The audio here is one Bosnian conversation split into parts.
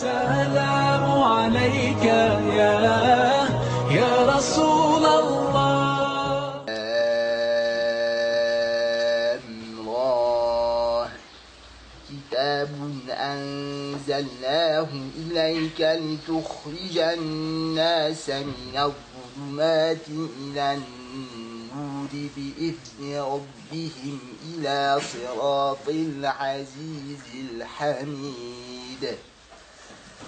السلام عليك يا يا رسول الله. الله كتاب أنزلناه إليك لتخرج الناس من الظلمات إلى النور بإذن ربهم إلى صراط العزيز الحميد.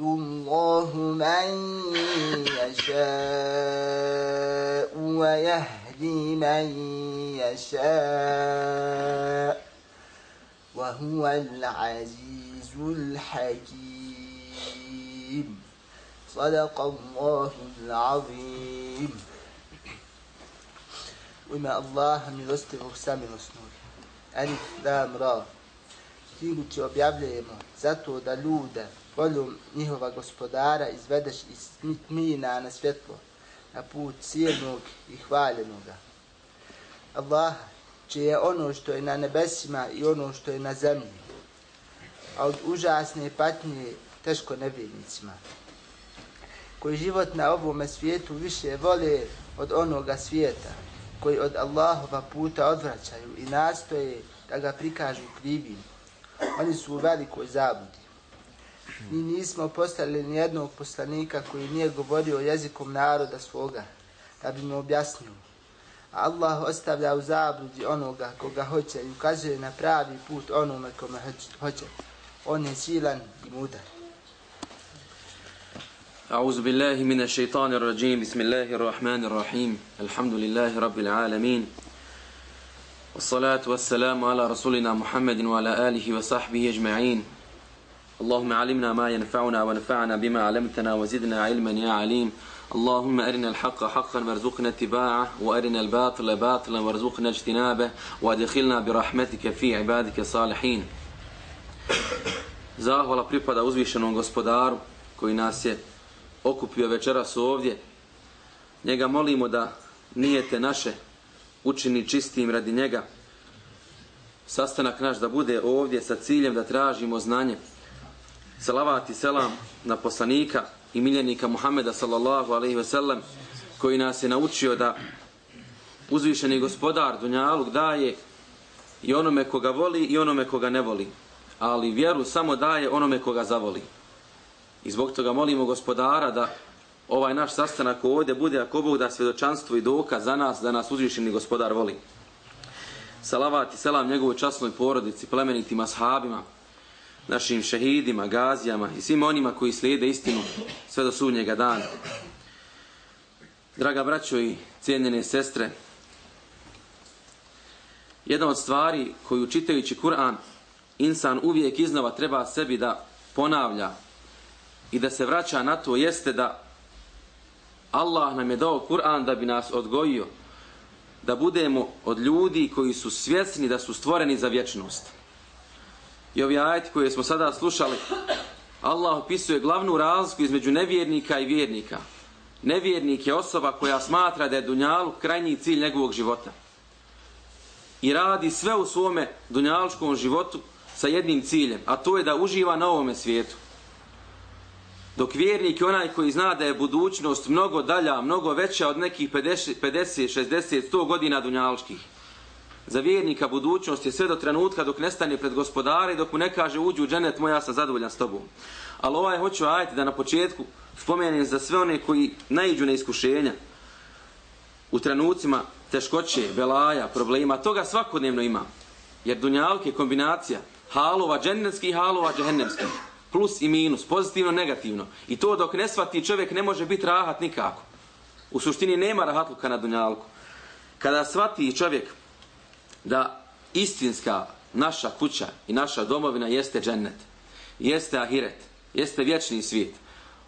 الله من يشاء ويهدي من يشاء وهو العزيز الحكيم. صدق الله العظيم. وما الله من لست وسام وسنور ألف لام را كيلو تيوب يابلي زاتو دالودا voljom njihova gospodara izvedeš iz tmina na svjetlo, na put silnog i hvaljenoga. Allah, čije je ono što je na nebesima i ono što je na zemlji, a od užasne patnje teško nevjernicima koji život na ovome svijetu više vole od onoga svijeta, koji od Allahova puta odvraćaju i nastoje da ga prikažu krivim. Oni su u velikoj zabudi. Mi nismo postali ni jednog poslanika koji nije govorio jezikom naroda svoga, da bi mu objasnio. A Allah ostavlja u zabludi onoga koga hoće i ukazuje na pravi put onome kome hoće. On je silan i mudar. أعوذ بالله من الشيطان الرجيم بسم الله الرحمن الرحيم الحمد لله رب العالمين والصلاة والسلام على رسولنا محمد وعلى آله وصحبه أجمعين اللهم علمنا ما ينفعنا ونفعنا بما علمتنا وزدنا علما يا عليم اللهم أرنا الحق حقا وارزقنا اتباعه وأرنا الباطل باطلا وارزقنا اجتنابه وادخلنا برحمتك في عبادك الصالحين Zahvala pripada uzvišenom gospodaru koji nas je okupio večeras ovdje. Njega molimo da nijete naše učini čistim radi njega. Sastanak naš da bude ovdje sa ciljem da tražimo znanje. Salavat i selam na poslanika i miljenika Muhameda sallallahu alaihi ve sellem koji nas je naučio da uzvišeni gospodar Dunjaluk daje i onome koga voli i onome koga ne voli. Ali vjeru samo daje onome koga zavoli. I zbog toga molimo gospodara da ovaj naš sastanak ovdje bude ako Bog da svjedočanstvo i dokaz za nas da nas uzvišeni gospodar voli. Salavat i selam njegovoj časnoj porodici, plemenitim ashabima, našim šehidima, gazijama i svim onima koji slijede istinu sve do sudnjega dana. Draga braćo i cijenjene sestre, jedna od stvari koju čitajući Kur'an insan uvijek iznova treba sebi da ponavlja i da se vraća na to jeste da Allah nam je dao Kur'an da bi nas odgojio da budemo od ljudi koji su svjesni da su stvoreni za vječnost. I ovi ajeti koje smo sada slušali, Allah opisuje glavnu razliku između nevjernika i vjernika. Nevjernik je osoba koja smatra da je dunjalu krajnji cilj njegovog života. I radi sve u svome dunjalučkom životu sa jednim ciljem, a to je da uživa na ovome svijetu. Dok vjernik je onaj koji zna da je budućnost mnogo dalja, mnogo veća od nekih 50, 50 60, 100 godina dunjalučkih Za vjernika budućnost je sve do trenutka dok nestane pred gospodare i dok mu ne kaže uđu u dženet moja sam zadovoljan s tobom. Ali ovaj hoću ajte da na početku spomenem za sve one koji naiđu na iskušenja. u trenucima teškoće, belaja, problema, toga svakodnevno ima. Jer dunjalk je kombinacija halova džennetskih i halova džehennemskih. Plus i minus, pozitivno, negativno. I to dok ne shvati čovjek ne može biti rahat nikako. U suštini nema rahatluka na dunjalku. Kada shvati čovjek da istinska naša kuća i naša domovina jeste džennet, jeste ahiret, jeste vječni svijet,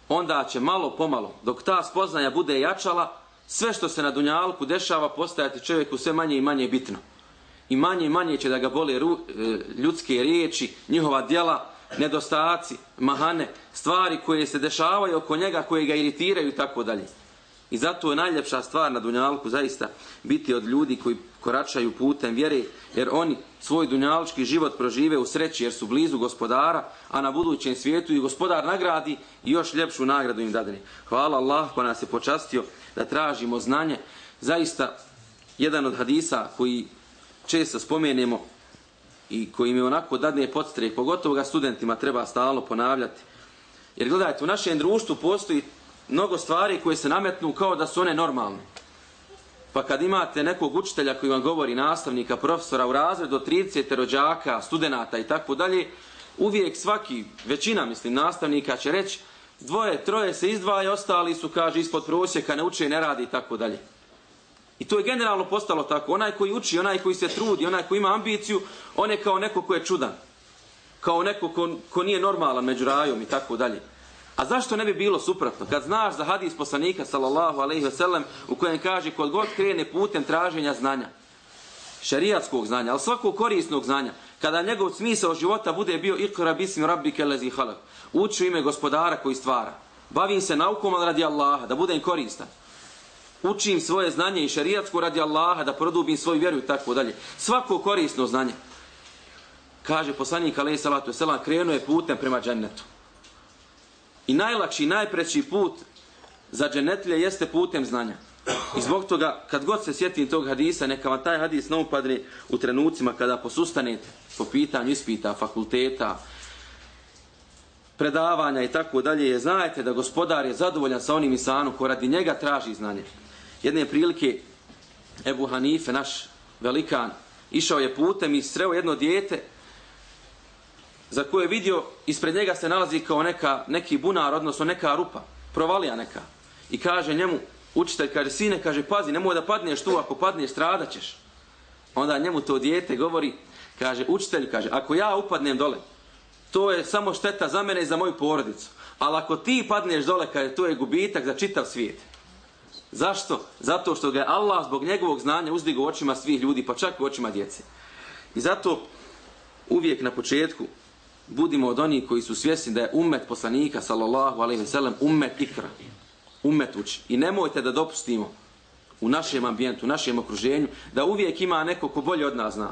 onda će malo pomalo, dok ta spoznaja bude jačala, sve što se na dunjalku dešava postajati čovjeku sve manje i manje bitno. I manje i manje će da ga bole ru, e, ljudske riječi, njihova djela, nedostaci, mahane, stvari koje se dešavaju oko njega, koje ga iritiraju i tako dalje. I zato je najljepša stvar na dunjalku zaista biti od ljudi koji koračaju putem vjere, jer oni svoj dunjalički život prožive u sreći jer su blizu gospodara, a na budućem svijetu i gospodar nagradi i još ljepšu nagradu im dadene. Hvala Allah koja nas je počastio da tražimo znanje. Zaista, jedan od hadisa koji često spomenemo i koji mi onako dadne podstrek, pogotovo ga studentima treba stalno ponavljati. Jer gledajte, u našem društvu postoji mnogo stvari koje se nametnu kao da su one normalne. Pa kad imate nekog učitelja koji vam govori, nastavnika, profesora u razredu, 30 rođaka, studenata i tako dalje, uvijek svaki, većina mislim, nastavnika će reći dvoje, troje se izdvaje, ostali su, kaže, ispod prosjeka, ne uče, ne radi i tako dalje. I to je generalno postalo tako. Onaj koji uči, onaj koji se trudi, onaj koji ima ambiciju, on je kao neko ko je čudan. Kao neko ko, ko nije normalan među rajom i tako dalje. A zašto ne bi bilo suprotno? Kad znaš za hadis poslanika, sallallahu alejhi ve sellem u kojem kaže, kod god krene putem traženja znanja, šerijatskog znanja, ali svakog korisnog znanja, kada njegov smisao života bude bio ikra bismi rabbike kelezi halak, uči ime gospodara koji stvara, bavim se naukom, radi Allaha, da budem koristan, učim svoje znanje i šerijatsko radi Allaha, da produbim svoju vjeru i tako dalje. Svako korisno znanje. Kaže poslanik alejhi salatu selam krenuo je putem prema džennetu. I najlakši, najpreći put za dženetlje jeste putem znanja. I zbog toga, kad god se sjetim tog hadisa, neka vam taj hadis ne upadne u trenucima kada posustanete po pitanju ispita, fakulteta, predavanja i tako dalje, je znajte da gospodar je zadovoljan sa onim insanom ko radi njega traži znanje. Jedne prilike, Ebu Hanife, naš velikan, išao je putem i sreo jedno dijete za koje je vidio ispred njega se nalazi kao neka, neki bunar, odnosno neka rupa, provalija neka. I kaže njemu, učitelj, kaže, sine, kaže, pazi, nemoj da padneš tu, ako padneš, stradaćeš. Onda njemu to dijete govori, kaže, učitelj, kaže, ako ja upadnem dole, to je samo šteta za mene i za moju porodicu. Ali ako ti padneš dole, kaže, to je gubitak za čitav svijet. Zašto? Zato što ga je Allah zbog njegovog znanja uzdigo očima svih ljudi, pa čak i očima djece. I zato uvijek na početku budimo od onih koji su svjesni da je umet poslanika sallallahu alejhi ve sellem umet ikra umet uči. I nemojte da dopustimo u našem ambijentu, u našem okruženju da uvijek ima neko ko bolje od nas zna.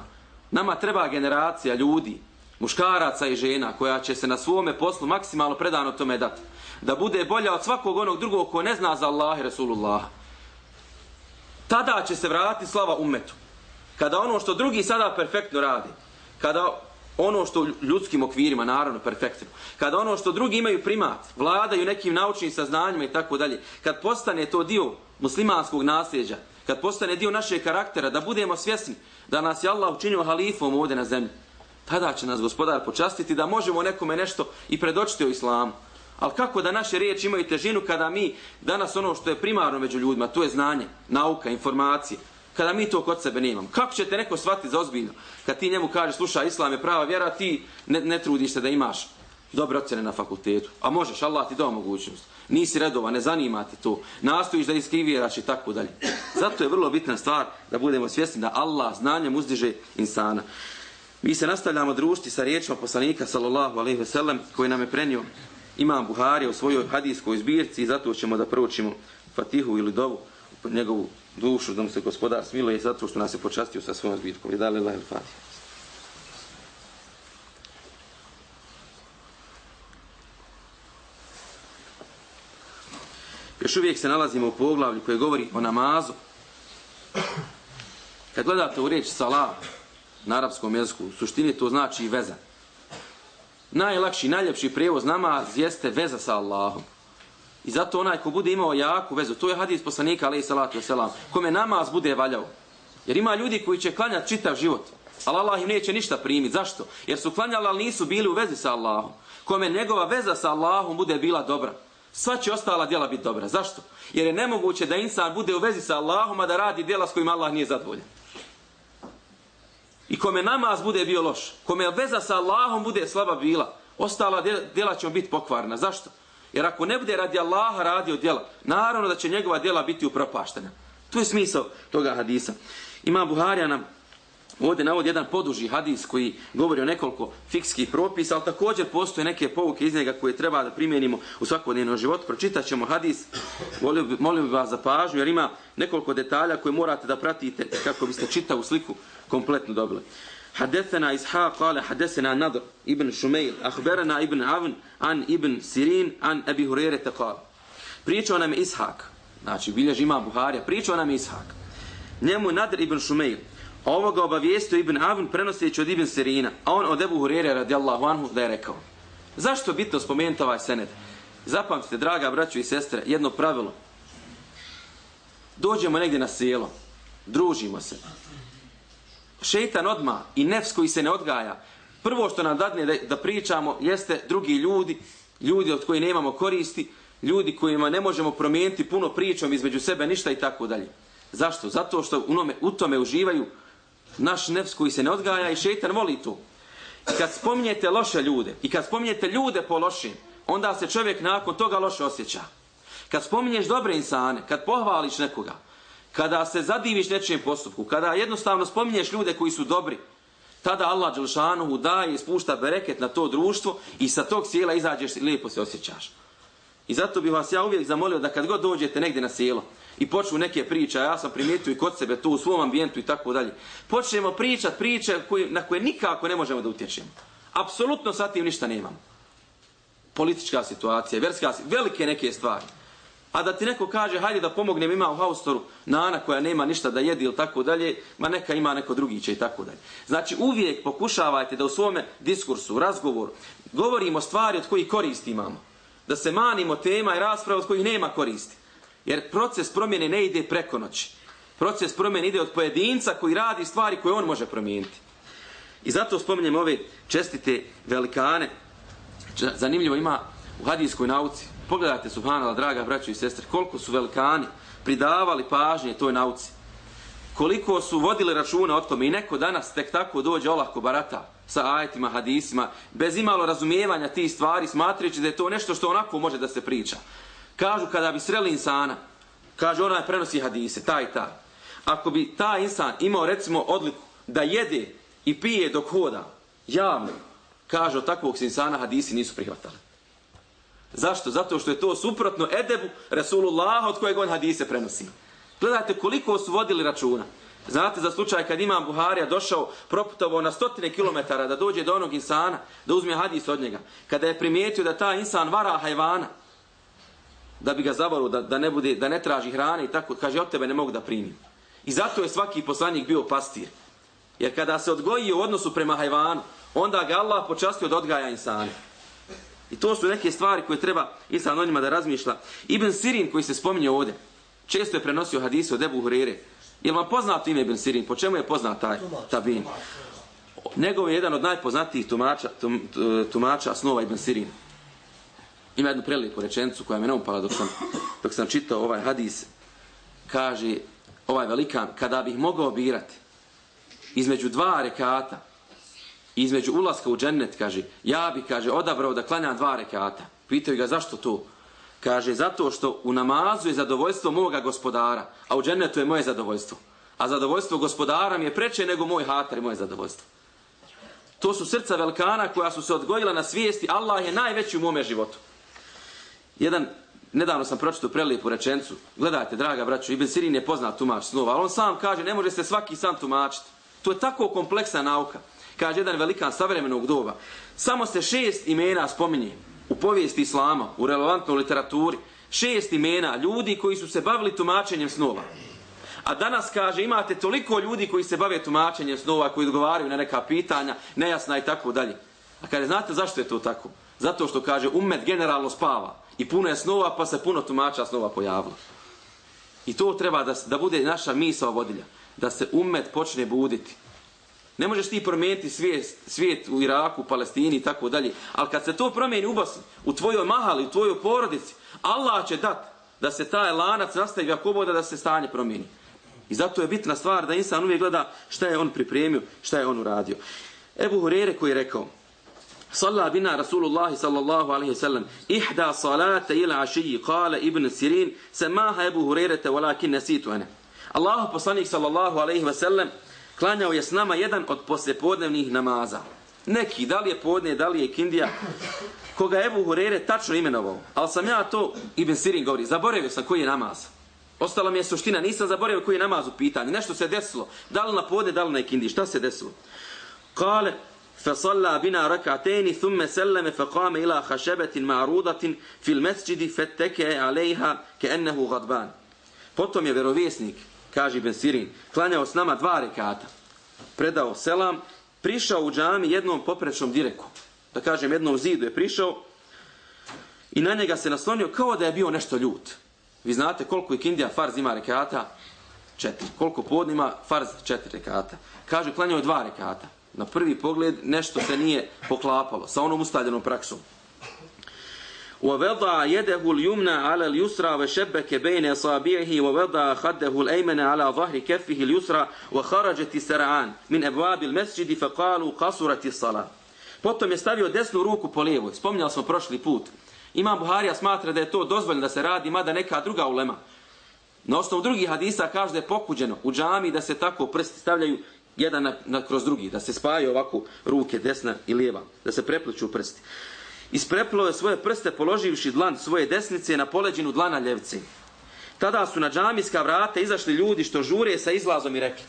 Nama treba generacija ljudi muškaraca i žena koja će se na svome poslu maksimalno predano tome dati da bude bolja od svakog onog drugog ko ne zna za Allah i Resulullah. tada će se vratiti slava umetu kada ono što drugi sada perfektno radi kada ono što ljudskim okvirima, naravno, perfektno. Kada ono što drugi imaju primat, vladaju nekim naučnim saznanjima i tako dalje, kad postane to dio muslimanskog nasljeđa, kad postane dio našeg karaktera, da budemo svjesni da nas je Allah učinio halifom ovdje na zemlji, tada će nas gospodar počastiti da možemo nekome nešto i predočiti o islamu. Ali kako da naše riječi imaju težinu kada mi danas ono što je primarno među ljudima, to je znanje, nauka, informacije, kada mi to kod sebe nemam. Kako će te neko shvatiti za ozbiljno? Kad ti njemu kažeš, slušaj, islam je prava vjera, ti ne, ne trudiš se da imaš dobre ocjene na fakultetu. A možeš, Allah ti dao mogućnost. Nisi redova, ne zanima te to. Nastojiš da iskriviraš i tako dalje. Zato je vrlo bitna stvar da budemo svjesni da Allah znanjem uzdiže insana. Mi se nastavljamo družiti sa riječima poslanika, sallallahu alaihi ve sellem, koji nam je prenio imam Buhari u svojoj hadijskoj zbirci i zato ćemo da proučimo Fatihu ili Dovu, njegovu dušu, da mu se gospodar smiluje zato što nas je počastio sa svojom zbirkom. I dali la il Fatih. Još uvijek se nalazimo u poglavlju koje govori o namazu. Kad gledate u riječ salam na arapskom jeziku, u suštini to znači veza. Najlakši, najljepši prijevoz namaz jeste veza sa Allahom. I zato onaj ko bude imao jaku vezu, to je hadis poslanika, alaih salatu wasalam, kome namaz bude valjao. Jer ima ljudi koji će klanjati čitav život, ali Allah im neće ništa primiti. Zašto? Jer su klanjali, ali nisu bili u vezi sa Allahom. Kome njegova veza sa Allahom bude bila dobra. Sva će ostala djela biti dobra. Zašto? Jer je nemoguće da insan bude u vezi sa Allahom, a da radi djela s kojim Allah nije zadovoljan. I kome namaz bude bio loš, kome veza sa Allahom bude slaba bila, ostala djela će biti pokvarna. Zašto? Jer ako ne bude radi Allaha radio djela, naravno da će njegova djela biti upropaštena. To je smisao toga hadisa. Ima Buharija nam ovdje navodi jedan poduži hadis koji govori o nekoliko fikskih propisa, ali također postoje neke pouke iz njega koje treba da primjenimo u svakodnevnom životu. Pročitat ćemo hadis, molim, molim vas za pažnju, jer ima nekoliko detalja koje morate da pratite kako biste čitavu sliku kompletno dobili. حدثنا إسحاق قال حدثنا نضر ابن شميل أخبرنا ابن عون عن ابن سيرين عن أبي هريرة قال Pričao nam je Ishak, znači bilježi ima Buharija, pričao nam je Ishak. Njemu Nadr ibn Šumejl, a ovo ga obavijestio ibn Avn prenoseći od ibn Sirina, a on od Ebu Hurere radijallahu anhu da je rekao. Zašto bitno spomenuti ovaj sened? Zapamtite, draga braćo i sestre, jedno pravilo. Dođemo negdje na selo, družimo se, šeitan odma i nefs koji se ne odgaja, prvo što nam dadne da, da pričamo jeste drugi ljudi, ljudi od koji nemamo koristi, ljudi kojima ne možemo promijeniti puno pričom između sebe ništa i tako dalje. Zašto? Zato što u, nome, u tome uživaju naš nefs koji se ne odgaja i šeitan voli to. I kad spominjete loše ljude i kad spominjete ljude po lošim, onda se čovjek nakon toga loše osjeća. Kad spominješ dobre insane, kad pohvališ nekoga, kada se zadiviš nečijem postupku, kada jednostavno spominješ ljude koji su dobri, tada Allah Đelšanuhu daje i spušta bereket na to društvo i sa tog sjela izađeš i lijepo se osjećaš. I zato bih vas ja uvijek zamolio da kad god dođete negdje na sjelo i počnu neke priče, a ja sam primijetio i kod sebe tu u svom ambijentu i tako dalje, počnemo pričat priče koje, na koje nikako ne možemo da utječemo. Apsolutno sa tim ništa nemamo. Politička situacija, verska, velike neke stvari. A da ti neko kaže, hajde da pomognem, ima u haustoru nana koja nema ništa da jedi ili tako dalje, ma neka ima neko drugi će i tako dalje. Znači uvijek pokušavajte da u svome diskursu, razgovoru, govorimo stvari od kojih koristi imamo. Da se manimo tema i rasprava od kojih nema koristi. Jer proces promjene ne ide preko noći. Proces promjene ide od pojedinca koji radi stvari koje on može promijeniti. I zato spominjem ove čestite velikane. Zanimljivo ima u hadijskoj nauci pogledajte subhanala, draga braćo i sestre koliko su velikani pridavali pažnje toj nauci. Koliko su vodili računa o tome i neko danas tek tako dođe olahko barata sa ajetima, hadisima bez imalo razumijevanja tih stvari smatrajući da je to nešto što onako može da se priča. Kažu kada bi sreli insana kaže onaj prenosi hadise taj i taj. Ako bi taj insan imao recimo odliku da jede i pije dok hoda javno kaže od takvog insana hadisi nisu prihvatali. Zašto? Zato što je to suprotno edebu Rasulullah od kojeg on hadise prenosi. Gledajte koliko su vodili računa. Znate za slučaj kad imam Buharija došao, proputovao na stotine kilometara da dođe do onog insana, da uzme hadis od njega. Kada je primijetio da ta insan vara hajvana, da bi ga zavaru, da, da, ne bude, da ne traži hrane i tako, kaže, od tebe ne mogu da primim. I zato je svaki poslanik bio pastir. Jer kada se odgoji u odnosu prema hajvanu, onda ga Allah počastio od odgaja insana. I to su neke stvari koje treba insan o njima da razmišlja. Ibn Sirin koji se spominje ovdje, često je prenosio hadise od Ebu Hurere. Je vam poznato ime Ibn Sirin? Po čemu je poznat taj tabin? Njegov je jedan od najpoznatijih tumača, tum, tumača snova Ibn Sirin. Ima jednu prelijepu rečenicu koja me ne upala dok sam, dok sam čitao ovaj hadis. Kaže ovaj velikan, kada bih mogao birati između dva rekata, između ulaska u džennet, kaže, ja bi, kaže, odabrao da klanja dva rekata. Pitaju ga, zašto to? Kaže, zato što u namazu je zadovoljstvo moga gospodara, a u džennetu je moje zadovoljstvo. A zadovoljstvo gospodara mi je preče nego moj hatar i moje zadovoljstvo. To su srca velikana koja su se odgojila na svijesti, Allah je najveći u mome životu. Jedan, nedavno sam pročito prelijepu rečencu, gledajte, draga braću, Ibn Sirin je poznat tumač snova, ali on sam kaže, ne može se svaki sam tumačiti. To je tako kompleksna nauka kaže jedan velikan savremenog doba, samo se šest imena spominje u povijesti islama, u relevantnoj literaturi, šest imena ljudi koji su se bavili tumačenjem snova. A danas kaže imate toliko ljudi koji se bave tumačenjem snova, koji odgovaraju na neka pitanja, nejasna i tako dalje. A kaže, znate zašto je to tako? Zato što kaže, umet generalno spava. I puno je snova, pa se puno tumača snova pojavilo. I to treba da, da bude naša misla vodilja. Da se umet počne buditi. Ne možeš ti promijeniti svijet, svijet u Iraku, Palestini i tako dalje. Ali kad se to promijeni u Bosni, u tvojoj mahali, u tvojoj porodici, Allah će dat da se taj lanac nastavi ako bude da se stanje promijeni. I zato je bitna stvar da insan uvijek gleda šta je on pripremio, šta je on uradio. Ebu Hurere koji je rekao, صلى بنا رسول الله صلى الله عليه وسلم إحدى صلاة العشي قال ابن سيرين سماها أبو هريرة ولكن نسيت أنا الله poslanik صلى الله عليه وسلم klanjao je s nama jedan od poslijepodnevnih namaza. Neki, da li je podne, da li je kindija, koga je Ebu Hurere tačno imenovao. Ali sam ja to, Ibn Sirin govori, zaboravio sam koji je namaz. Ostala mi je suština, nisam zaboravio koji je namaz u pitanju. Nešto se desilo. Da li na podne, da li na kindiji. Šta se desilo? Kale, فصلى بنا ركعتين ثم سلم فقام إلى خشبة معروضة في المسجد فاتكى عليها كأنه غضبان Potom je vjerovjesnik, kaže Ibn Sirin, klanjao s nama dva rekata. Predao selam, prišao u džami jednom poprečnom direku. Da kažem, jednom zidu je prišao i na njega se naslonio kao da je bio nešto ljut. Vi znate koliko je kindija farz ima rekata? Četiri. Koliko podnima farz? Četiri rekata. Kaže, klanjao je dva rekata na prvi pogled nešto se nije poklapalo sa onom ustaljenom praksom. ووضع يده اليمنى على اليسرى وشبك بين اصابعه ووضع خده الايمن على ظهر كفه اليسرى وخرجت السرعان من ابواب المسجد فقالوا قصرت الصلاه Potom je stavio desnu ruku po lijevoj. Spomnjali smo prošli put. Imam Buharija smatra da je to dozvoljeno da se radi, mada neka druga ulema. Na osnovu drugih hadisa kaže da je pokuđeno u džami da se tako prsti stavljaju jedan na, na, kroz drugi, da se spajaju ovako ruke, desna i lijeva, da se prepliču prsti. Ispreplo je svoje prste položivši dlan svoje desnice na poleđinu dlana ljevce. Tada su na džamijska vrata izašli ljudi što žure sa izlazom i rekli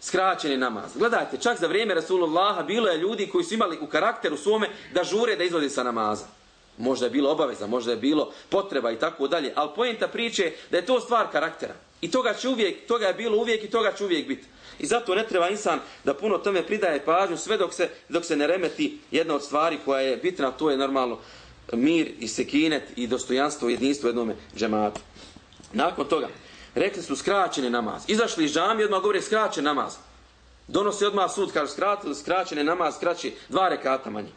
skraćeni namaz. Gledajte, čak za vrijeme Rasulullaha bilo je ljudi koji su imali u karakteru svome da žure da izlazi sa namaza. Možda je bilo obaveza, možda je bilo potreba i tako dalje, ali pojenta priče da je to stvar karaktera. I toga će uvijek, toga je bilo uvijek i toga će uvijek biti. I zato ne treba insan da puno tome pridaje pažnju sve dok se, dok se ne remeti jedna od stvari koja je bitna, to je normalno mir i sekinet i dostojanstvo i jedinstvo jednome džematu. Nakon toga, rekli su skraćeni namaz. Izašli iz džami, odmah govore skraćen namaz. Donosi odmah sud, kaže skratili, skraćeni namaz, skraći dva rekata manje.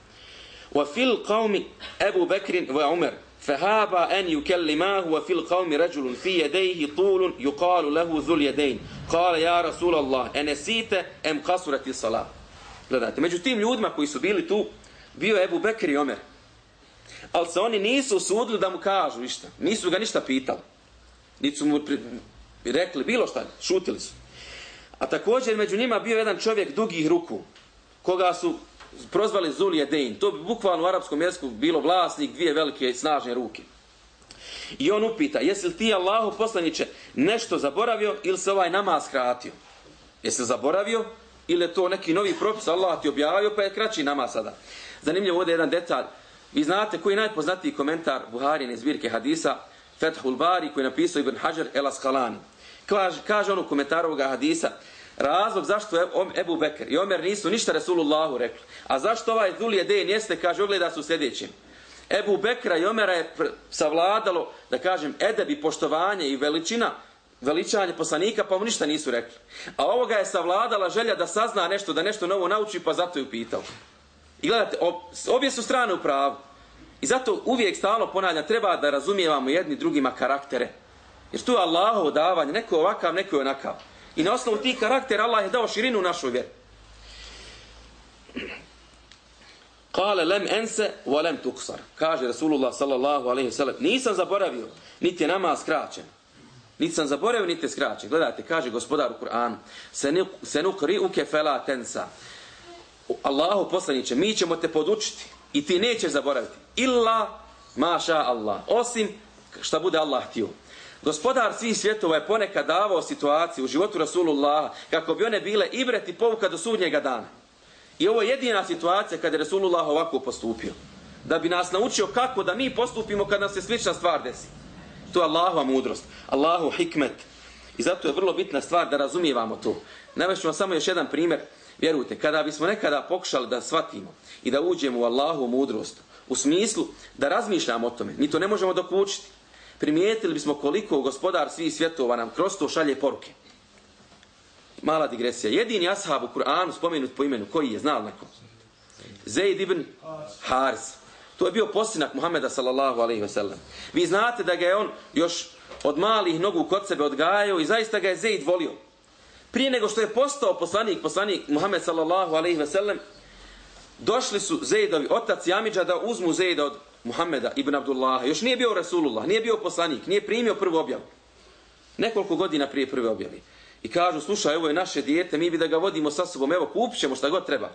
Wa fil qawmi Abu Bakr wa Umar فهاب أن يكلماه وفي القوم رجل في يديه طول يقال له ذو اليدين قال يا رسول الله أنسيت أم قصرت الصلاة Gledajte, među tim ljudima koji su bili tu, bio je Ebu Bekir i Omer. Ali se oni nisu usudili da mu kažu ništa. Nisu ga ništa pitali. Nisu mu pri... rekli bilo šta, šutili su. A također među njima bio jedan čovjek dugih ruku, koga su prozvali Zulije Dein. To bi bukvalno u arapskom jeziku bilo vlasnik dvije velike snažne ruke. I on upita, jesi li ti Allahu poslaniće nešto zaboravio ili se ovaj namaz kratio? Jesi li zaboravio ili je to neki novi propis Allah ti objavio pa je kraći namaz sada? Zanimljivo ovdje jedan detalj. Vi znate koji je najpoznatiji komentar Buharine zbirke hadisa Fethul Bari koji je napisao Ibn Hajar El Asqalani. Kaže, kaže on u komentaru ovoga hadisa razlog zašto je Ebu Bekr i Omer nisu ništa Resulullahu rekli. A zašto ovaj Zulije Den jeste, kaže, ogleda su sljedećim. Ebu Bekra i Omera je savladalo, da kažem, edebi, poštovanje i veličina, veličanje poslanika, pa mu ništa nisu rekli. A ovoga je savladala želja da sazna nešto, da nešto novo nauči, pa zato je upitao. I gledajte, obje su strane u pravu. I zato uvijek stalno ponavljam, treba da razumijevamo jedni drugima karaktere. Jer tu je Allahovo davanje, neko ovakav, neko je onakav. I na osnovu tih karaktera Allah je dao širinu našoj vjeri. Kale lem ense wa lem tuksar. Kaže Rasulullah sallallahu alaihi sallam. Nisam zaboravio, niti je nama skraćen. Niti sam zaboravio, niti je skraćen. Gledajte, kaže gospodar u Kur'anu. Se nukri uke fela tensa. Allahu poslaniće, mi ćemo te podučiti i ti neće zaboraviti. Illa maša Allah. Osim šta bude Allah htio. Gospodar svih svjetova je ponekad davao situaciju u životu Rasulullah kako bi one bile ibret i povuka do sudnjega dana. I ovo je jedina situacija kada je Rasulullah ovako postupio. Da bi nas naučio kako da mi postupimo kad nam se slična stvar desi. To je Allahova mudrost, Allahu hikmet. I zato je vrlo bitna stvar da razumijevamo to. Navešću vam samo još jedan primjer. Vjerujte, kada bismo nekada pokušali da shvatimo i da uđemo u Allahu mudrost, U smislu da razmišljamo o tome. Mi to ne možemo dokučiti. Primijetili bismo koliko gospodar svih svjetova nam kroz to šalje poruke. Mala digresija. Jedini ashab u Kur'anu spomenut po imenu, koji je, znao neko? Zaid ibn Haris. To je bio posinak Muhameda sallallahu alaihi ve sellem. Vi znate da ga je on još od malih nogu kod sebe odgajao i zaista ga je Zaid volio. Prije nego što je postao poslanik, poslanik Muhammed sallallahu alaihi ve sellem, došli su Zaidovi otac i Amidža da uzmu Zaida od Muhammeda ibn Abdullah. Još nije bio Rasulullah, nije bio poslanik, nije primio prvu objavu. Nekoliko godina prije prve objave. I kažu, slušaj, ovo je naše dijete, mi bi da ga vodimo sa sobom, evo kupit ćemo šta god treba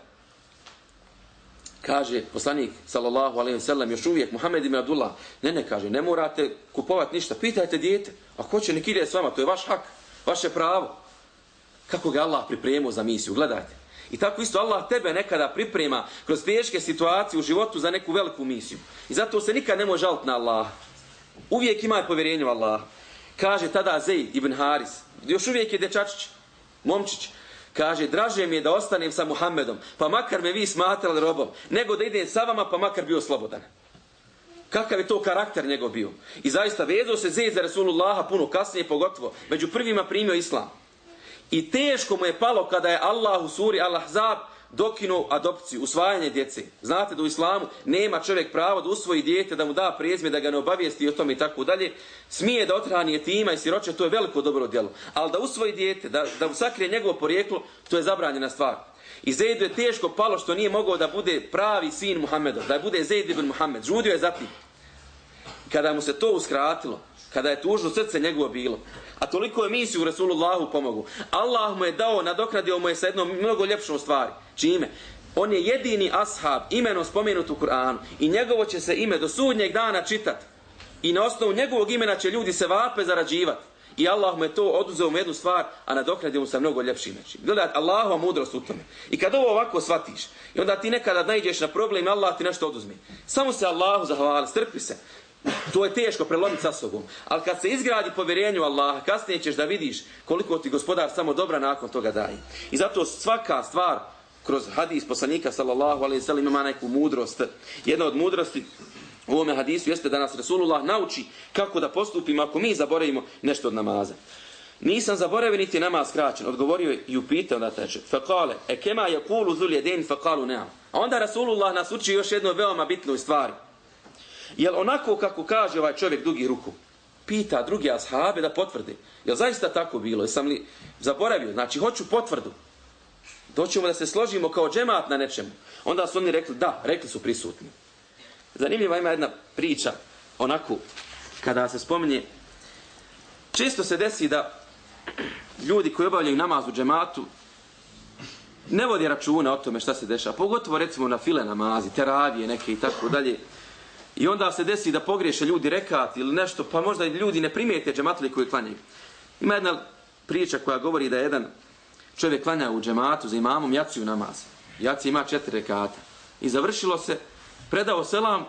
kaže poslanik sallallahu alejhi ve sellem još uvijek Muhammed ibn Abdullah ne ne kaže ne morate kupovati ništa pitajte dijete a ko će nek ide s vama to je vaš hak vaše pravo kako ga Allah pripremio za misiju gledajte i tako isto Allah tebe nekada priprema kroz teške situacije u životu za neku veliku misiju i zato se nikad ne može žaliti na Allah uvijek ima povjerenje u Allah kaže tada Zeid ibn Haris još uvijek je dečačić momčić Kaže, draže mi je da ostanem sa Muhammedom, pa makar me vi smatrali robom, nego da idem sa vama, pa makar bio slobodan. Kakav je to karakter njegov bio? I zaista vezao se Zeid za Rasulullaha puno kasnije, pogotovo, među prvima primio Islam. I teško mu je palo kada je Allah u suri Al-Ahzab dokinuo adopciju, usvajanje djece. Znate da u islamu nema čovjek pravo da usvoji dijete, da mu da prezme, da ga ne obavijesti o tome i tako dalje. Smije da otrani je tima i siroče, to je veliko dobro djelo. Ali da usvoji dijete, da, da mu sakrije njegovo porijeklo, to je zabranjena stvar. I Zaidu je teško palo što nije mogao da bude pravi sin Muhammedov, da bude Zaid ibn Muhammed. Žudio je zatim. Kada mu se to uskratilo, kada je tužno srce njegovo bilo, a toliko je misiju Rasulullahu pomogu, Allah mu je dao, nadokradio mu je sa jednom mnogo ljepšom stvari. Čime? On je jedini ashab, imeno spomenut u Kur'anu i njegovo će se ime do sudnjeg dana čitat. I na osnovu njegovog imena će ljudi se vape zarađivati. I Allah mu je to oduzeo mu jednu stvar, a nadoknadio mu sa mnogo ljepšim nečim. Gledaj, Allahova mudrost u tome. I kad ovo ovako shvatiš, i onda ti nekada najđeš na problem, Allah ti nešto oduzme. Samo se Allahu zahvali, strpi se. To je teško prelomiti sa sobom. Ali kad se izgradi povjerenju Allaha, kasnije ćeš da vidiš koliko ti gospodar samo dobra nakon toga daje. I zato svaka stvar kroz hadis poslanika sallallahu alaihi sallam ima neku mudrost. Jedna od mudrosti u ovome hadisu jeste da nas Resulullah nauči kako da postupimo ako mi zaboravimo nešto od namaza. Nisam zaboravio niti namaz skraćen. Odgovorio je i upitao da teče. Fakale, e kema je kulu zul jeden fakalu neam. A onda Rasulullah nas uči još jednu veoma bitnu stvari. Jel onako kako kaže ovaj čovjek dugi ruku? Pita drugi ashabe da potvrde. Jel zaista tako bilo? Jesam li zaboravio? Znači, hoću potvrdu. Doćemo da se složimo kao džemat na nečemu. Onda su oni rekli, da, rekli su prisutni. Zanimljiva ima jedna priča, onako, kada se spominje, često se desi da ljudi koji obavljaju namaz u džematu, ne vodi računa o tome šta se dešava. Pogotovo recimo na file namazi, teravije neke i tako dalje. I onda se desi da pogriješe ljudi rekat ili nešto, pa možda ljudi ne primijete džematlije koji klanjaju. Ima jedna priča koja govori da jedan čovjek klanja u džematu za imamom jaciju namaz. Jacija ima četiri rekata. I završilo se, predao selam,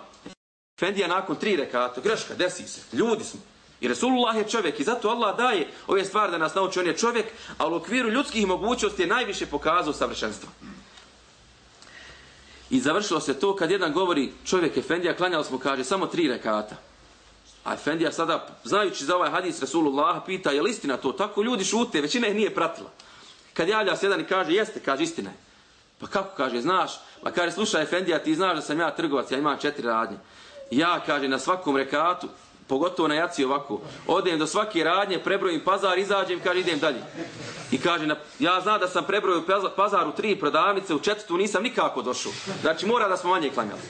Fendija nakon tri rekata. Greška, desi se. Ljudi smo. I Resulullah je čovjek i zato Allah daje ove stvari da nas nauči. On je čovjek, a u okviru ljudskih mogućnosti je najviše pokazao savršenstvo. I završilo se to kad jedan govori čovjek Efendija, klanjali smo, kaže, samo tri rekata. A Efendija sada, znajući za ovaj hadis Rasulullah, pita, je li istina to? Tako ljudi šute, većina ih nije pratila. Kad javlja se jedan i kaže, jeste, kaže, istina je. Pa kako kaže, znaš? Pa kaže, slušaj Efendija, ti znaš da sam ja trgovac, ja imam četiri radnje. Ja, kaže, na svakom rekatu, pogotovo na jaci ovako, odem do svake radnje, prebrojim pazar, izađem, kaže, idem dalje. I kaže, na, ja znam da sam prebrojio pazar u tri prodavnice, u četvrtu nisam nikako došao. Znači, mora da smo manje klanjali.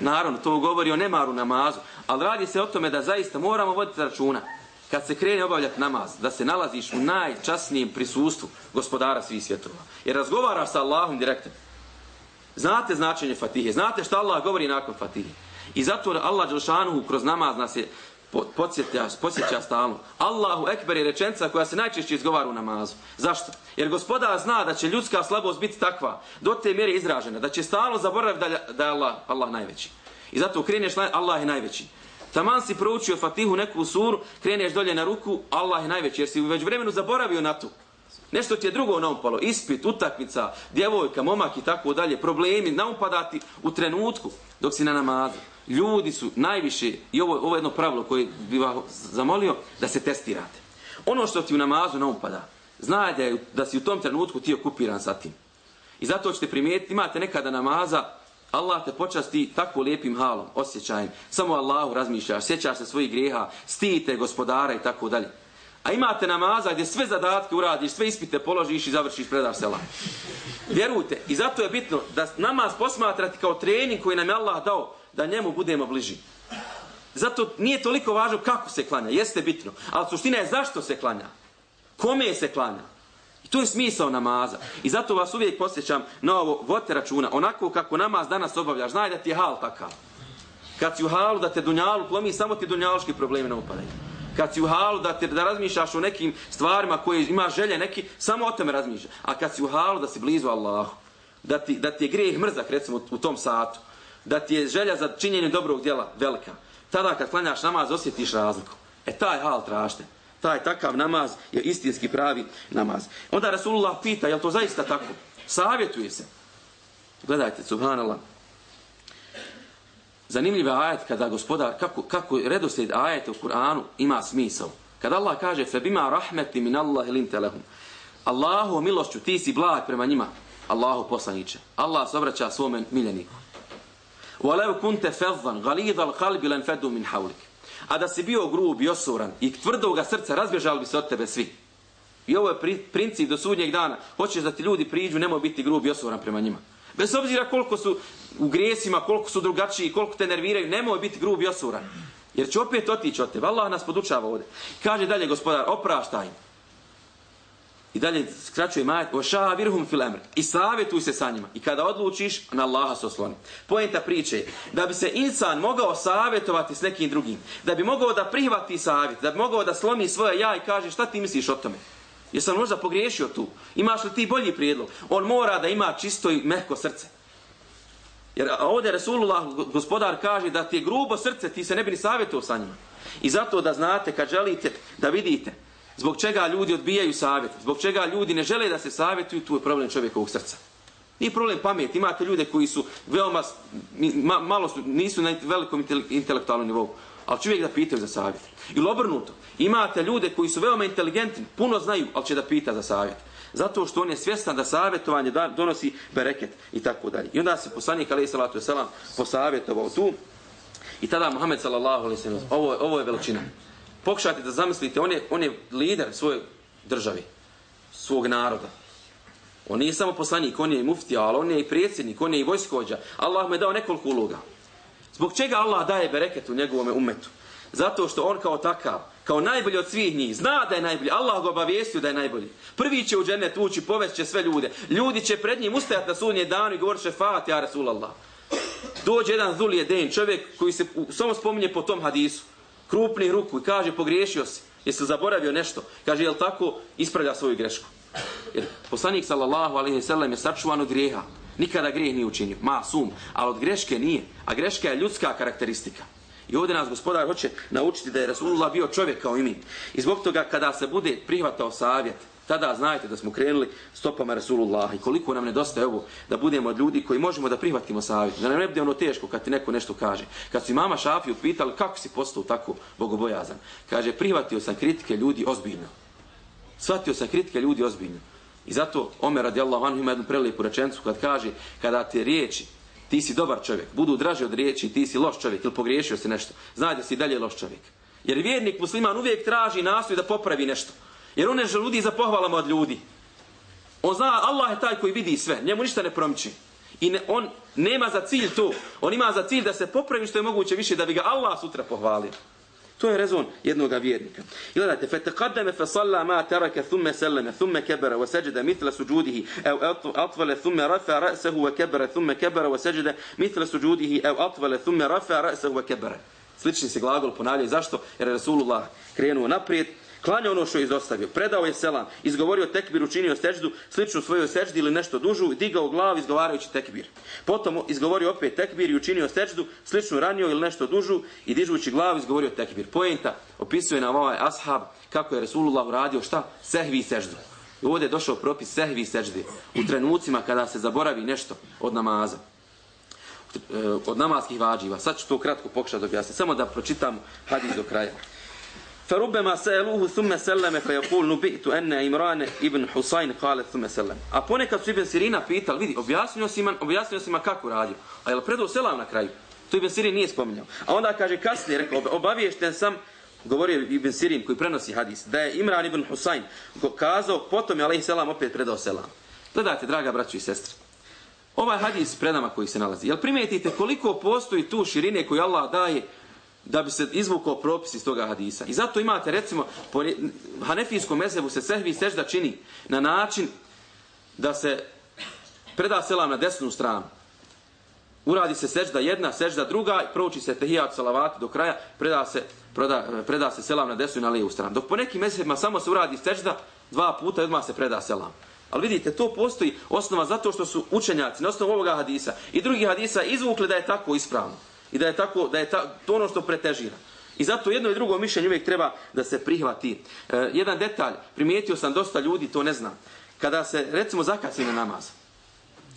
Naravno, to govori o nemaru namazu, ali radi se o tome da zaista moramo voditi računa kad se krene obavljati namaz, da se nalaziš u najčasnijem prisustvu gospodara svih svjetova. Jer razgovaraš sa Allahom direktno. Znate značenje Fatihe, znate šta Allah govori nakon Fatihe. I zato Allah Đelšanuhu kroz namaz nas je podsjeća, podsjeća stalno. Allahu Ekber je rečenca koja se najčešće izgovara u namazu. Zašto? Jer gospodar zna da će ljudska slabost biti takva, do te mjere izražena, da će stalno zaboraviti da, da je Allah, Allah najveći. I zato kreneš, Allah je najveći. Taman si proučio Fatihu neku suru, kreneš dolje na ruku, Allah je najveći, jer si već vremenu zaboravio na to. Nešto ti je drugo naumpalo, ispit, utakmica, djevojka, momak i tako dalje, problemi, naumpadati u trenutku dok si na namazu. Ljudi su najviše, i ovo, ovo je jedno pravilo koje bi vas zamolio, da se testirate. Ono što ti u namazu naumpada, znaj da, je, da si u tom trenutku ti okupiran sa tim. I zato ćete primijetiti, imate nekada namaza, Allah te počasti tako lijepim halom, osjećajem. Samo Allahu razmišljaš, sjećaš se svojih grijeha, stijite gospodara i tako dalje. A imate namaza gdje sve zadatke uradiš, sve ispite položiš i završiš predar sela. Vjerujte, i zato je bitno da namaz posmatrati kao trening koji nam je Allah dao da njemu budemo bliži. Zato nije toliko važno kako se klanja, jeste bitno. Ali suština je zašto se klanja. Kome se klanja. I to je smisao namaza. I zato vas uvijek posjećam na ovo, vodite računa, onako kako namaz danas obavljaš, znaj da ti je hal takav. Kad si u halu da te dunjalu plomi, samo ti dunjaluški problemi ne upadaju. Kad si u halu da, te, da razmišljaš o nekim stvarima koje ima želje neki, samo o tome razmišljaš. A kad si u halu da si blizu Allahu, da ti, da ti je grijeh mrzak recimo u tom satu, da ti je želja za činjenje dobrog djela velika, tada kad klanjaš namaz osjetiš razliku. E taj hal tražite taj takav namaz je istinski pravi namaz. Onda Rasulullah pita, je to zaista tako? Savjetuje se. Gledajte, subhanallah. Zanimljiv ajet kada gospodar, kako, kako redoslijed ajeta u Kur'anu ima smisao. Kada Allah kaže, fe bima rahmeti min Allah ilim telehum. Allahu milošću, ti si blag prema njima. Allahu poslaniće. Allah se obraća svome miljeniku. Walav kunte fadhan ghalidha al-qalbi lan fadu min hawlik. A da si bio grub i osoran i tvrdoga srca, razbježali bi se od tebe svi. I ovo je princip do sudnjeg dana. Hoćeš da ti ljudi priđu, nemoj biti grub i osoran prema njima. Bez obzira koliko su u grijesima, koliko su drugačiji, koliko te nerviraju, nemoj biti grub i osoran. Jer će opet otići od tebe. Allah nas podučava ovdje. Kaže dalje gospodar, opraštaj im. I dalje skraćuje majet, o šavirhum fil emr. I savjetuj se sa njima. I kada odlučiš, na Allaha se osloni. Pojenta priče je, da bi se insan mogao savjetovati s nekim drugim, da bi mogao da prihvati savjet, da bi mogao da slomi svoje ja i kaže šta ti misliš o tome. Jesam možda pogriješio tu? Imaš li ti bolji prijedlog? On mora da ima čisto i mehko srce. Jer ovdje Resulullah, gospodar, kaže da ti je grubo srce, ti se ne bi ni savjetovao sa njima. I zato da znate, kad želite da vidite, Zbog čega ljudi odbijaju savjet? Zbog čega ljudi ne žele da se savjetuju? Tu je problem čovjekovog srca. Nije problem pamet. Imate ljude koji su veoma, ma, malo su, nisu na velikom intelektualnom nivou. Ali čovjek da pitaju za savjet. Ili obrnuto. Imate ljude koji su veoma inteligentni, puno znaju, ali će da pita za savjet. Zato što on je svjestan da savjetovanje donosi bereket i tako dalje. I onda se poslanik alaih salatu wasalam posavjetovao tu. I tada Muhammed sallallahu alaihi sallam, ovo, ovo je veličina pokušajte da zamislite, on je, on je lider svoje države, svog naroda. On nije samo poslanik, on je i muftija, ali on je i predsjednik, on je i vojskođa. Allah mu je dao nekoliko uloga. Zbog čega Allah daje bereket u njegovom umetu? Zato što on kao takav, kao najbolji od svih njih, zna da je najbolji. Allah ga obavijestio da je najbolji. Prvi će u džennet ući, povest će sve ljude. Ljudi će pred njim ustajati na sudnje danu i govorit će Fatiha Rasulallah. Dođe jedan zulije den, čovjek koji se samo spominje po tom hadisu krupni ruku i kaže pogriješio si, jesi zaboravio nešto, kaže jel tako, ispravlja svoju grešku. Jer poslanik sallallahu alaihi sallam je sačuvan od grijeha. Nikada grijeh nije učinio, ma sum, ali od greške nije. A greška je ljudska karakteristika. I ovdje nas gospodar hoće naučiti da je Rasulullah bio čovjek kao i mi. I zbog toga kada se bude prihvatao savjet, tada znajte da smo krenuli stopama Rasulullah i koliko nam nedostaje ovo da budemo od ljudi koji možemo da prihvatimo savjet. Da nam ne bude ono teško kad ti neko nešto kaže. Kad su mama Šafiju pitali kako si postao tako bogobojazan. Kaže prihvatio sam kritike ljudi ozbiljno. Svatio sam kritike ljudi ozbiljno. I zato Omer radijallahu anhu ima jednu prelijepu rečencu kad kaže kada te riječi ti si dobar čovjek, budu draže od riječi ti si loš čovjek ili pogriješio se nešto. Znaj da si dalje loš čovjek. Jer vjernik musliman uvijek traži nastoji da popravi nešto. Jer on ne želudi za pohvalama od ljudi. On zna, Allah je taj koji vidi sve. Njemu ništa ne promiči. I ne, on nema za cilj to. On ima za cilj da se popravi što je moguće više da bi ga Allah sutra pohvalio. To je rezon jednog vjernika. I gledajte, فَتَقَدَّمَ فَصَلَّا مَا تَرَكَ ثُمَّ سَلَّمَ ثُمَّ كَبَرَ وَسَجَدَ مِثْلَ سُجُودِهِ أَوْ أَطْوَلَ ثُمَّ رَفَى رَأْسَهُ وَكَبَرَ ثُمَّ كَبَرَ وَسَجَدَ مِثْلَ سُجُودِهِ أَوْ أَطْوَلَ ثُمَّ رَفَى رَأْسَهُ وَكَبَرَ Slični se glagol ponavljaju. Zašto? Jer Rasulullah krenuo naprijed, Klanja ono što je izostavio. Predao je selam, izgovorio tekbir, učinio seždu, sličnu svojoj seždi ili nešto dužu, digao glavu izgovarajući tekbir. Potom izgovorio opet tekbir i učinio seždu, sličnu ranio ili nešto dužu i dižući glavu izgovorio tekbir. Poenta opisuje nam ovaj ashab kako je Resulullah uradio šta? Sehvi seždu. ovdje je došao propis sehvi seždi u trenucima kada se zaboravi nešto od namaza e, od namaskih vađiva. Sad ću to kratko pokušati objasniti. Samo da pročitam hadis do kraja. فربما سألوه ثم سلم فيقول نبئت أن إمران ابن حسين قال ثم سلم a ponekad su Ibn Sirina pitali vidi objasnio si man objasnio si man kako radio a je predao selam na kraju to Ibn Sirin nije spominjao a onda kaže kasnije rekao obaviješten sam govorio Ibn Sirin koji prenosi hadis da je Imran ibn Husayn kazao potom je alejhi selam opet predao selam gledajte draga braćo i sestre ovaj hadis predama koji se nalazi jel primetite koliko postoji tu širine koju Allah daje da bi se izvukao propis iz toga hadisa. I zato imate, recimo, po hanefijskom mezebu se sehvi sežda čini na način da se preda selam na desnu stranu. Uradi se sežda jedna, sežda druga, prouči se tehijat salavati do kraja, preda se, preda, preda se selam na desnu i na lijevu stranu. Dok po nekim mezebima samo se uradi sežda, dva puta odmah se preda selam. Ali vidite, to postoji osnova zato što su učenjaci na osnovu ovoga hadisa i drugih hadisa izvukli da je tako ispravno i da je tako da je ta, to ono što pretežira. I zato jedno i drugo mišljenje uvijek treba da se prihvati. E, jedan detalj, primijetio sam dosta ljudi, to ne znam. Kada se, recimo, zakasni na namaz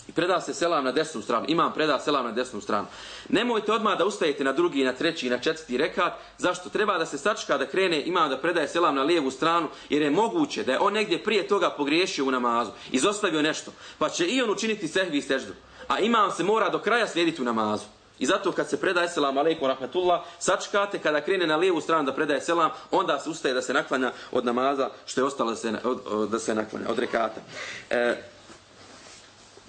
i preda se selam na desnu stranu, imam preda selam na desnu stranu, nemojte odmah da ustajete na drugi, na treći, na četvrti rekat. Zašto? Treba da se sačka da krene, imam da predaje selam na lijevu stranu, jer je moguće da je on negdje prije toga pogriješio u namazu, izostavio nešto, pa će i on učiniti sehvi i seždu. A imam se mora do kraja slijediti u namazu. I zato kad se predaje selam alejkum rahmetullah, sačkate kada krene na lijevu stranu da predaje selam, onda se ustaje da se naklanja od namaza što je ostalo da se, od, da se naklanja od rekata. E,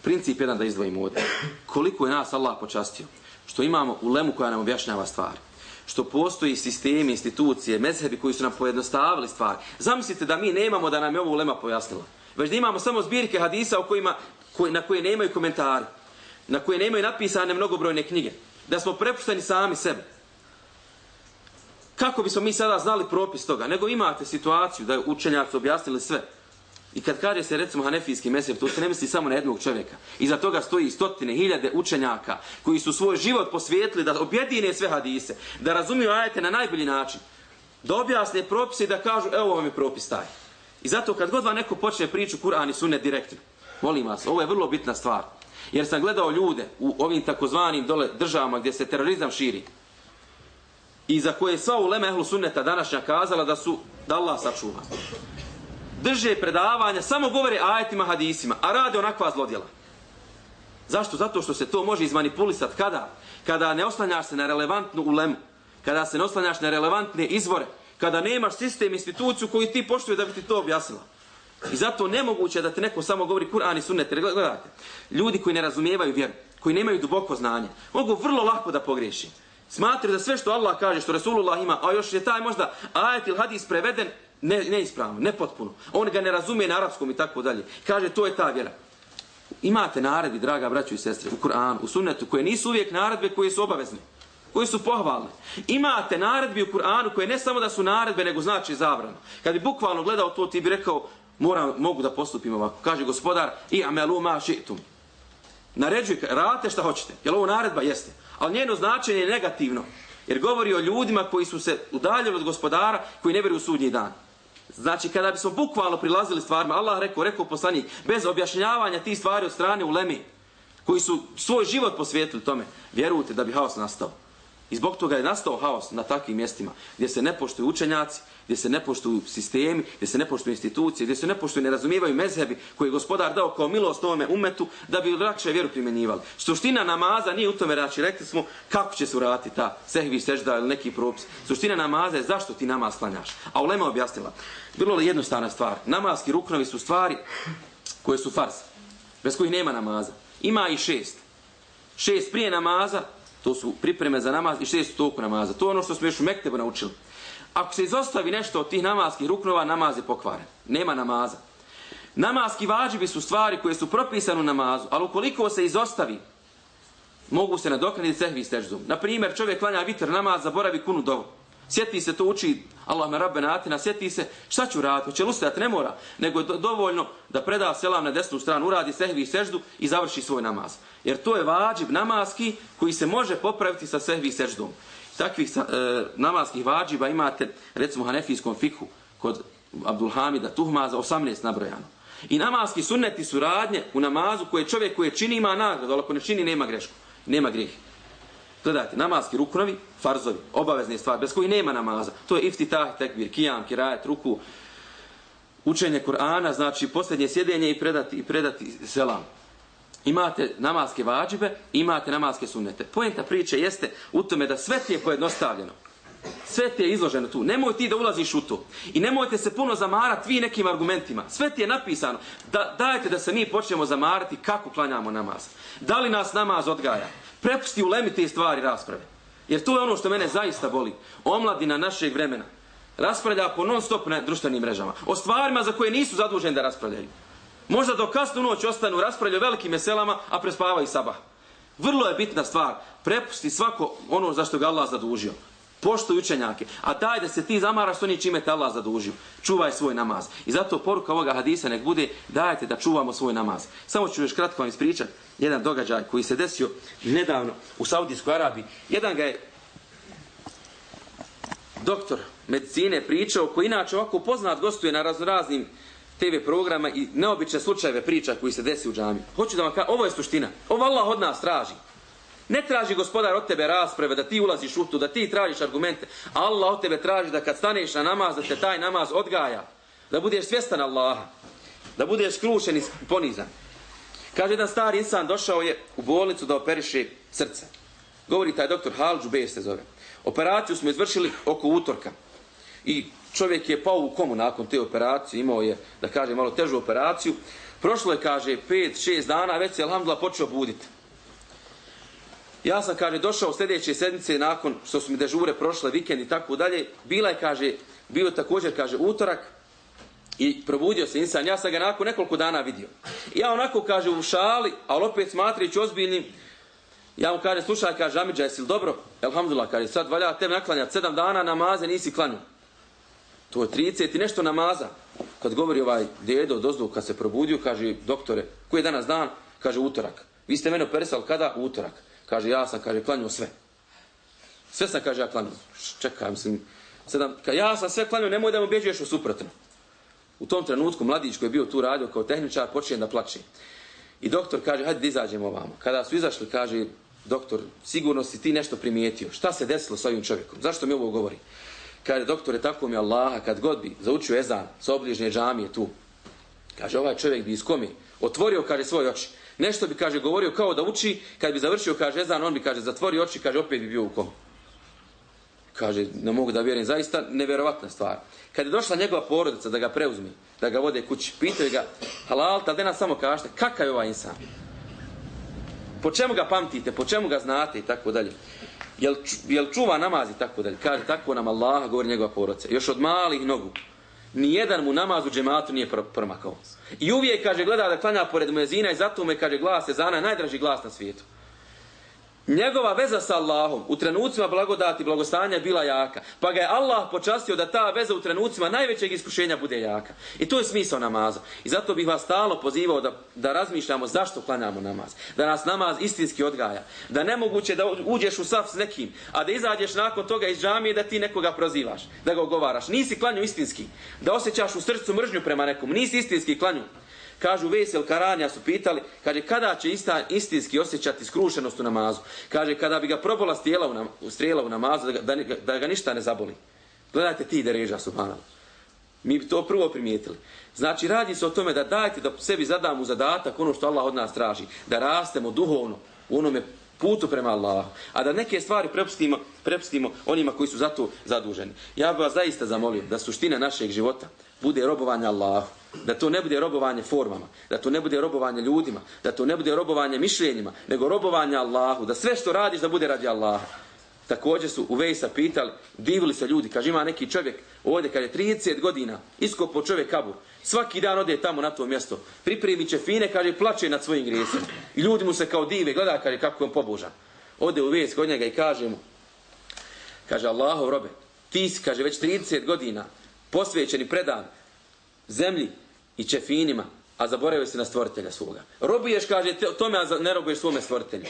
princip jedan da izdvojimo ovdje. Koliko je nas Allah počastio? Što imamo u lemu koja nam objašnjava stvari. Što postoji sistemi, institucije, mezhebi koji su nam pojednostavili stvari. Zamislite da mi nemamo da nam je ovo ulema pojasnila. Već da imamo samo zbirke hadisa u kojima, koji, na koje nemaju komentari na koje nemaju napisane mnogobrojne knjige. Da smo prepušteni sami sebe. Kako bismo mi sada znali propis toga? Nego imate situaciju da učenjaci objasnili sve. I kad kaže se recimo hanefijski mesef, to se ne misli samo na jednog čovjeka. Iza toga stoji stotine, hiljade učenjaka koji su svoj život posvijetili da objedine sve hadise, da razumiju ajete na najbolji način, da objasne propise i da kažu evo vam je propis taj. I zato kad god vam neko počne priču Kur'an i Sunne direktno, molim vas, ovo je vrlo bitna stvar. Jer sam gledao ljude u ovim takozvanim dole državama gdje se terorizam širi. I za koje sva ulema Ehlu Sunneta današnja kazala da su da Allah sačuva. Drže predavanja, samo govore ajetima, hadisima, a rade onakva zlodjela. Zašto? Zato što se to može izmanipulisati. Kada? Kada ne oslanjaš se na relevantnu ulemu. Kada se ne oslanjaš na relevantne izvore. Kada nemaš sistem, instituciju koju ti poštuje da bi ti to objasnila. I zato nemoguće da te neko samo govori Kur'an i sunnet. Gledajte, ljudi koji ne razumijevaju vjeru, koji nemaju duboko znanje, mogu vrlo lako da pogriješi. Smatraju da sve što Allah kaže, što Resulullah ima, a još je taj možda ajet ili hadis preveden, ne, neispravno, nepotpuno. On ga ne razumije na arapskom i tako dalje. Kaže, to je ta vjera. Imate naredbi, draga braćo i sestre, u Kur'anu, u sunnetu, koje nisu uvijek naredbe koje su obavezne, koje su pohvalne. Imate naredbi u Kur'anu koje ne samo da su naredbe, nego znači zabrano. Kad bi bukvalno gledao to, ti bi rekao, moram, mogu da postupim ovako. Kaže gospodar, i amelu ma šitum. Naređuj, radite šta hoćete. Jel ovo naredba? Jeste. Ali njeno značenje je negativno. Jer govori o ljudima koji su se udaljili od gospodara, koji ne vjeruju u sudnji dan. Znači, kada bismo bukvalno prilazili stvarima, Allah rekao, rekao poslanik, bez objašnjavanja tih stvari od strane u Lemi, koji su svoj život posvijetili tome, vjerujte da bi haos nastao. I zbog toga je nastao haos na takvim mjestima gdje se ne poštuju učenjaci, gdje se ne poštuju sistemi, gdje se ne poštuju institucije, gdje se ne poštuju, ne razumijevaju mezhebi koji je gospodar dao kao milost ovome umetu da bi lakše vjeru primjenjivali. Suština namaza nije u tome rači. Rekli smo kako će se uraditi ta sehvi sežda ili neki propis. Suština namaza je zašto ti namaz klanjaš. A Ulema objasnila. Bilo li jednostavna stvar? Namazki ruknovi su stvari koje su farz. Bez kojih nema namaza. Ima i šest. Šest prije namaza, To su pripreme za namaz i šest toku namaza. To je ono što smo još u Mektebu naučili. Ako se izostavi nešto od tih namazskih ruknova, namaz je pokvaren. Nema namaza. Namazski vađibi su stvari koje su propisane u namazu, ali ukoliko se izostavi, mogu se nadoknaditi sehvi stežzom. Naprimjer, čovjek klanja vitr namaz, zaboravi kunu dovu. Sjeti se to uči, Allah me rabbe natina, sjeti se, šta ću raditi, hoće lustajati, ne mora, nego je dovoljno da preda selam na desnu stranu, uradi sehvi i seždu i završi svoj namaz. Jer to je vađib namazki koji se može popraviti sa sehvi i seždom. Takvih e, namaskih vađiba imate, recimo, u hanefijskom fikhu, kod Abdulhamida Tuhmaza, 18 nabrojano. I namaski sunneti su radnje u namazu koje čovjek koje čini ima nagradu, ali ako ne čini nema grešku, nema grijeh. Gledajte, namaski rukunovi, farzovi, obavezne stvari, bez koji nema namaza. To je iftitah, tekbir, kijam, kirajet, ruku, učenje Kur'ana, znači posljednje sjedenje i predati, i predati selam. Imate namaske vađibe, imate namaske sunnete. Poenta priče jeste u tome da sve ti je pojednostavljeno. Sve ti je izloženo tu. Nemoj ti da ulaziš u to. I nemojte se puno zamarati vi nekim argumentima. Sve ti je napisano. Da, dajte da se mi počnemo zamarati kako klanjamo namaz. Da li nas namaz odgaja? Prepusti ulemi te stvari rasprave. Jer to je ono što mene zaista boli. Omladina našeg vremena. Raspravlja po non stop na društvenim mrežama. O stvarima za koje nisu zaduženi da raspravljaju. Možda do kasnu noć ostanu raspravljaju velikim meselama, a prespavaju sabah. Vrlo je bitna stvar. Prepusti svako ono za što ga Allah zadužio. Poštuj učenjake. A daj da se ti zamaraš s onim čime te Allah zadužio. Čuvaj svoj namaz. I zato poruka ovoga hadisa nek bude dajte da čuvamo svoj namaz. Samo ću još kratko vam ispričati jedan događaj koji se desio nedavno u Saudijskoj Arabiji. Jedan ga je doktor medicine pričao koji inače ovako poznat gostuje na raznoraznim TV programa i neobične slučajeve priča koji se desi u džami. Hoću da vam kažem, ovo je suština. Ovo Allah od nas traži. Ne traži gospodar od tebe rasprave, da ti ulaziš u to, da ti tražiš argumente. Allah od tebe traži da kad staneš na namaz, da te taj namaz odgaja. Da budeš svjestan Allaha. Da budeš skrušen i ponizan. Kaže jedan stari insan došao je u bolnicu da operiše srce. Govori taj doktor Halđu Bej se zove. Operaciju smo izvršili oko utorka. I čovjek je pao u komu nakon te operacije, imao je, da kaže, malo težu operaciju. Prošlo je, kaže, 5-6 dana, već se, alhamdulillah, počeo buditi. Ja sam, kaže, došao u sljedeće sedmice nakon što su mi dežure prošle, vikend i tako dalje. Bila je, kaže, bio također, kaže, utorak i probudio se insan. Ja sam ga nakon nekoliko dana vidio. I ja onako, kaže, u šali, ali opet smatrići ozbiljnim, ja mu kaže, slušaj, kaže, Amidža, jesi li dobro? Elhamdulillah, kaže, sad valja tebe naklanjati sedam dana namaze, nisi klanju. To je 30 i nešto namaza. Kad govori ovaj dedo od ozdu, kad se probudio, kaže, doktore, koji je danas dan? Kaže, utorak. Vi ste mene operisali kada? Utorak. Kaže, ja sam, kaže, klanio sve. Sve sam, kaže, ja klanio. Čekaj, mislim, sedam, ka, ja sam sve klanio, nemoj da mu bjeđuješ u suprotno. U tom trenutku mladić koji je bio tu radio kao tehničar počinje da plače. I doktor kaže, hajde da izađemo ovamo. Kada su izašli, kaže, doktor, sigurno si ti nešto primijetio. Šta se desilo s ovim čovjekom? Zašto mi ovo govori? Kaže, doktor, je tako mi Allaha, kad god bi zaučio ezan sa obližnje džamije tu, kaže, ovaj čovjek bi iz komi otvorio, kaže, svoje oči. Nešto bi, kaže, govorio kao da uči, kad bi završio, kaže, ezan, on bi, kaže, zatvori oči, kaže, opet bi bio u komi. Kaže, ne mogu da vjerujem, zaista neverovatna stvar. Kad je došla njegova porodica da ga preuzmi, da ga vode kući, pitaju ga, halal, tada nas samo kažete, kakav je ovaj insan? Po čemu ga pamtite, po čemu ga znate i tako dalje jel, jel čuva namaz i tako dalje. Kaže, tako nam Allah govori njegova porodica. Još od malih nogu. Nijedan mu namaz u džematu nije promakao. I uvijek, kaže, gleda da klanja pored mezina i zato me, kaže, glas je zana najdraži glas na svijetu. Njegova veza sa Allahom u trenucima blagodati i blagostanja bila jaka. Pa ga je Allah počastio da ta veza u trenucima najvećeg iskušenja bude jaka. I to je smisao namaza. I zato bih vas stalo pozivao da, da razmišljamo zašto klanjamo namaz. Da nas namaz istinski odgaja. Da nemoguće da uđeš u saf s nekim, a da izađeš nakon toga iz džamije da ti nekoga prozivaš, da ga ogovaraš. Nisi klanju istinski. Da osjećaš u srcu mržnju prema nekom. Nisi istinski klanju. Kažu Vesel Karanja su pitali, kaže kada će ista, istinski osjećati skrušenost u namazu. Kaže kada bi ga probola stijela u, nam, strijela u namazu da ga, da, da ga ništa ne zaboli. Gledajte ti da reža subhanallah. Mi bi to prvo primijetili. Znači radi se o tome da dajte da sebi zadamo zadatak ono što Allah od nas traži. Da rastemo duhovno u onome putu prema Allahu. A da neke stvari prepustimo, prepustimo onima koji su za to zaduženi. Ja bih vas zaista zamolio da suština našeg života bude robovanje Allahu. Da to ne bude robovanje formama, da to ne bude robovanje ljudima, da to ne bude robovanje mišljenjima, nego robovanje Allahu, da sve što radiš da bude radi Allaha. Također su u Vejsa pitali, divili se ljudi, kaže ima neki čovjek ovdje kad je 30 godina, iskopo čovjek kabur, svaki dan ode tamo na to mjesto, pripremi će fine, kaže plače nad svojim grijesima. I ljudi mu se kao dive, gleda kaže kako je on pobožan. Ode u Vejs kod njega i kaže mu, kaže Allahov robe, ti si, kaže, već 30 godina posvećeni predan zemlji i čefinima, a zaboravio se na stvoritelja svoga. Robuješ, kaže, tome, a ne robuješ svome stvoritelju.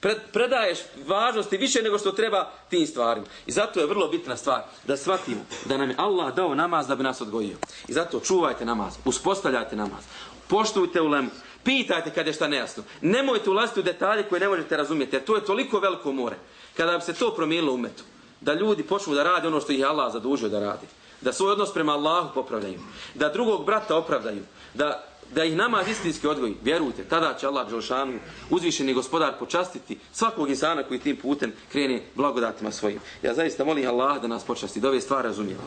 Pred, predaješ važnosti više nego što treba tim stvarima. I zato je vrlo bitna stvar da shvatimo da nam je Allah dao namaz da bi nas odgojio. I zato čuvajte namaz, uspostavljajte namaz, poštujte u lemu, pitajte kad je šta nejasno. Nemojte ulaziti u detalje koje ne možete razumjeti, jer to je toliko veliko more. Kada bi se to promijenilo u metu, da ljudi počnu da rade ono što ih Allah zadužio da radi, da svoj odnos prema Allahu popravljaju, da drugog brata opravdaju, da da ih namaz istinski odgoji, vjerujte, tada će Allah Đelšanu, uzvišeni gospodar, počastiti svakog insana koji tim putem krene blagodatima svojim. Ja zaista molim Allah da nas počasti, da ove stvari razumijemo.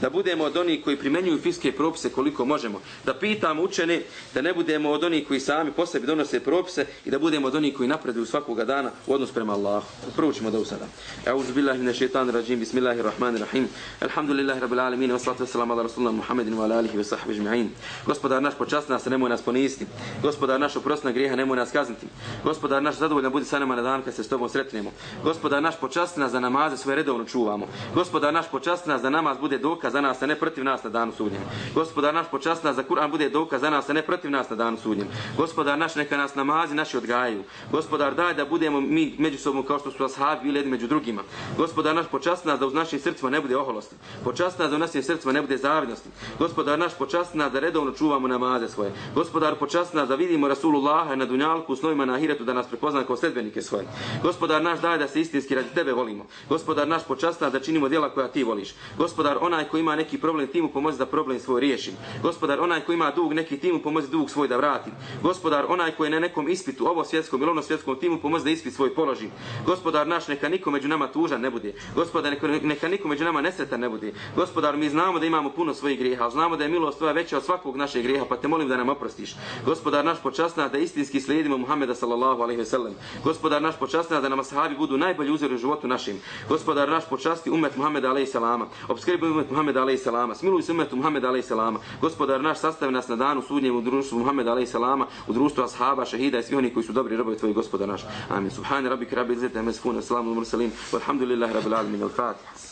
Da budemo od onih koji primenjuju fiske propise koliko možemo. Da pitamo učene, da ne budemo od onih koji sami po sebi donose propise i da budemo od onih koji napreduju svakoga dana u odnos prema Allahu. Prvo ćemo da usada. Euzu billahi mine šeitan rajim, bismillahirrahmanirrahim. Alhamdulillahi rabbil alamin, wa salatu wassalamu ala rasulina Muhammedin wa ala alihi wa sahbihi ajma'in. Gospodar naš počast nas, nemoj nas poniziti. Gospodar naš oprosna grijeha, nemoj nas kazniti. Gospodar naš zadovoljan budi sa nama na dan kad se s tobom sretnemo. Gospodar naš počasti nas da namaze svoje redovno čuvamo. Gospodar naš počasti nas da namaz bude dokaz za nas, a ne protiv nas na danu sudnjem. Gospodar naš počasti nas da Kur'an bude dokaz za nas, a ne protiv nas na danu sudnjem. Gospodar naš neka nas namazi naši odgajaju. Gospodar daj da budemo mi međusobno kao što su ashabi bili među drugima. Gospodar naš počasti nas da uz našim srcima ne bude oholosti. Počasti nas da u našim srcima ne bude zavidnosti. Gospodar naš počasti nas da redovno čuvamo namaze svoje. Gospodar počasti nas da vidimo Rasulullaha na dunjalku u snovima na ahiretu da nas prepozna kao sledbenike svoje. Gospodar naš daj da se istinski radi tebe volimo. Gospodar naš počasti nas da činimo djela koja ti voliš. Gospodar onaj ko ima neki problem timu pomozi da problem svoj riješi. Gospodar onaj ko ima dug neki timu pomozi dug svoj da vrati. Gospodar onaj ko je na nekom ispitu ovo svjetskom ili ono svjetskom timu pomozi da ispit svoj položi. Gospodar naš neka niko među nama tužan ne bude. Gospodar neka, neka niko među nama nesretan ne bude. Gospodar mi znamo da imamo puno svojih grijeha, znamo da je milost tvoja veća od svakog našeg grijeha, pa te molim da nam oprostiš. Gospodar naš počasna da istinski slijedimo Muhameda sallallahu alejhi ve sellem. Gospodar naš počasna da nam ashabi budu najbolji uzori u životu našim. Gospodar naš počasti umet Muhameda alejhi selama. Obskrbi umet Muhameda alejhi selama. Smiluj se umetu Muhameda alejhi selama. Gospodar naš sastavi nas na danu sudnjem u društvu Muhameda alejhi selama, u društvu ashaba, šehida i svih onih koji su dobri robovi tvoji gospodar naš. Amin. Subhan rabbika rabbil izzati amma yasifun. Salamun alal mursalin. Walhamdulillahi rabbil alamin. Al-Fatiha.